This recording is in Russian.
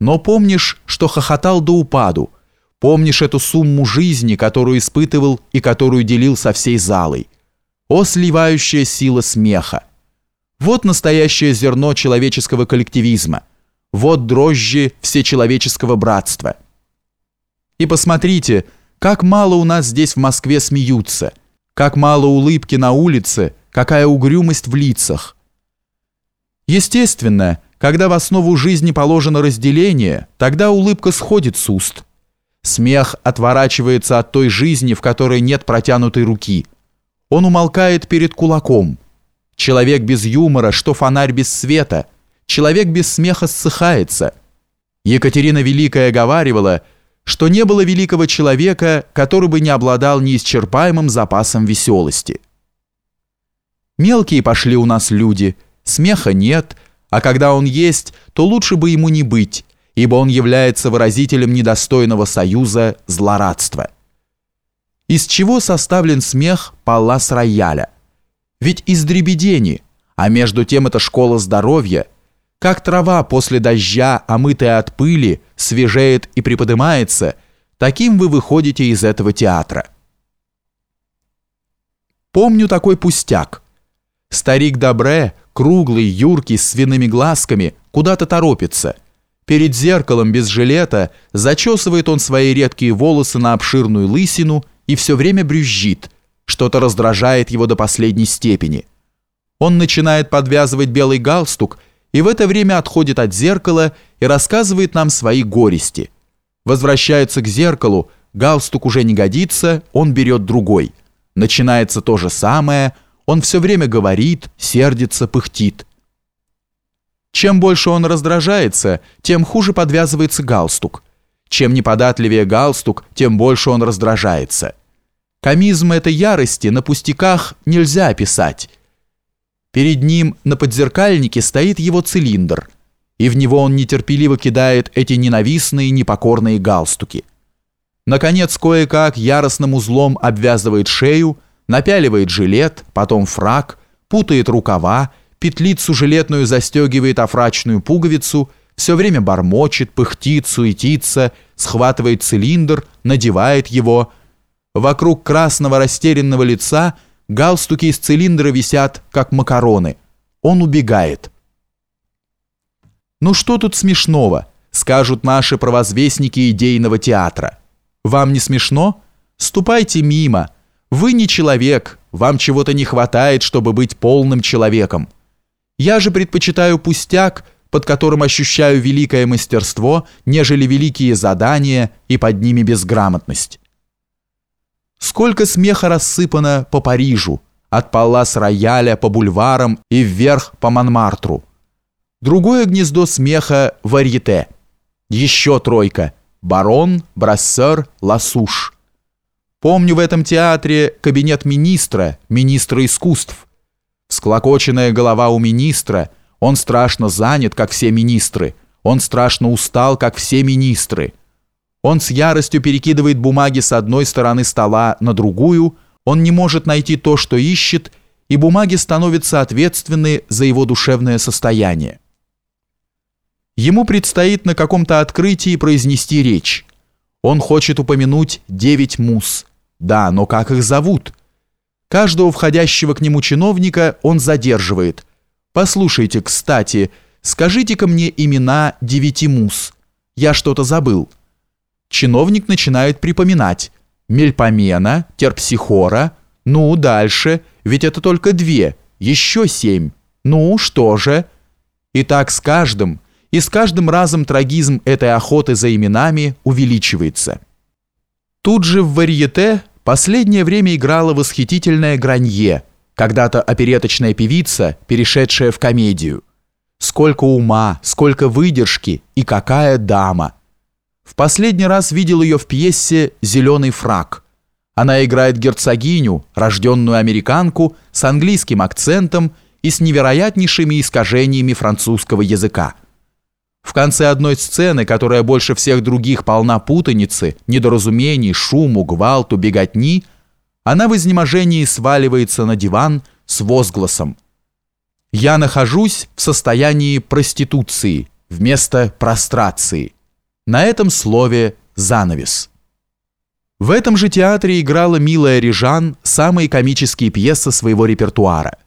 Но помнишь, что хохотал до упаду, помнишь эту сумму жизни, которую испытывал и которую делил со всей залой. О, сливающая сила смеха! Вот настоящее зерно человеческого коллективизма. Вот дрожжи всечеловеческого братства. И посмотрите, как мало у нас здесь в Москве смеются, как мало улыбки на улице, какая угрюмость в лицах. Естественно, когда в основу жизни положено разделение, тогда улыбка сходит с уст. Смех отворачивается от той жизни, в которой нет протянутой руки. Он умолкает перед кулаком. Человек без юмора, что фонарь без света. Человек без смеха ссыхается. Екатерина Великая говаривала, что не было великого человека, который бы не обладал неисчерпаемым запасом веселости. Мелкие пошли у нас люди, смеха нет, а когда он есть, то лучше бы ему не быть, ибо он является выразителем недостойного союза злорадства. Из чего составлен смех Паллас Рояля? Ведь из дребедени, а между тем это школа здоровья, как трава после дождя, омытая от пыли, свежеет и приподнимается, таким вы выходите из этого театра. Помню такой пустяк. Старик Добре, круглый, юркий, с свиными глазками, куда-то торопится. Перед зеркалом без жилета зачесывает он свои редкие волосы на обширную лысину и все время брюзжит – что-то раздражает его до последней степени. Он начинает подвязывать белый галстук и в это время отходит от зеркала и рассказывает нам свои горести. Возвращается к зеркалу, галстук уже не годится, он берет другой. Начинается то же самое, он все время говорит, сердится, пыхтит. Чем больше он раздражается, тем хуже подвязывается галстук. Чем неподатливее галстук, тем больше он раздражается. Комизм этой ярости на пустяках нельзя описать. Перед ним на подзеркальнике стоит его цилиндр, и в него он нетерпеливо кидает эти ненавистные непокорные галстуки. Наконец, кое-как яростным узлом обвязывает шею, напяливает жилет, потом фрак, путает рукава, петлицу жилетную застегивает офрачную пуговицу, все время бормочет, пыхтит, суетится, схватывает цилиндр, надевает его – Вокруг красного растерянного лица галстуки из цилиндра висят, как макароны. Он убегает. «Ну что тут смешного?» – скажут наши провозвестники идейного театра. «Вам не смешно? Ступайте мимо. Вы не человек, вам чего-то не хватает, чтобы быть полным человеком. Я же предпочитаю пустяк, под которым ощущаю великое мастерство, нежели великие задания и под ними безграмотность». Сколько смеха рассыпано по Парижу, от Палас-Рояля по бульварам и вверх по Монмартру. Другое гнездо смеха – Варьете. Еще тройка – Барон, Брассер, Ласуш. Помню в этом театре кабинет министра, министра искусств. Всклокоченная голова у министра, он страшно занят, как все министры, он страшно устал, как все министры – он с яростью перекидывает бумаги с одной стороны стола на другую, он не может найти то, что ищет, и бумаги становятся ответственны за его душевное состояние. Ему предстоит на каком-то открытии произнести речь. Он хочет упомянуть девять мус. Да, но как их зовут? Каждого входящего к нему чиновника он задерживает. «Послушайте, кстати, скажите-ка мне имена девяти мус. Я что-то забыл» чиновник начинает припоминать. Мельпомена, Терпсихора, ну, дальше, ведь это только две, еще семь. Ну, что же? И так с каждым, и с каждым разом трагизм этой охоты за именами увеличивается. Тут же в варьете последнее время играла восхитительная Гранье, когда-то опереточная певица, перешедшая в комедию. Сколько ума, сколько выдержки и какая дама! В последний раз видел ее в пьесе «Зеленый фраг». Она играет герцогиню, рожденную американку, с английским акцентом и с невероятнейшими искажениями французского языка. В конце одной сцены, которая больше всех других полна путаницы, недоразумений, шуму, гвалту, беготни, она в изнеможении сваливается на диван с возгласом «Я нахожусь в состоянии проституции» вместо прострации. На этом слове занавес. В этом же театре играла милая Рижан самые комические пьесы своего репертуара –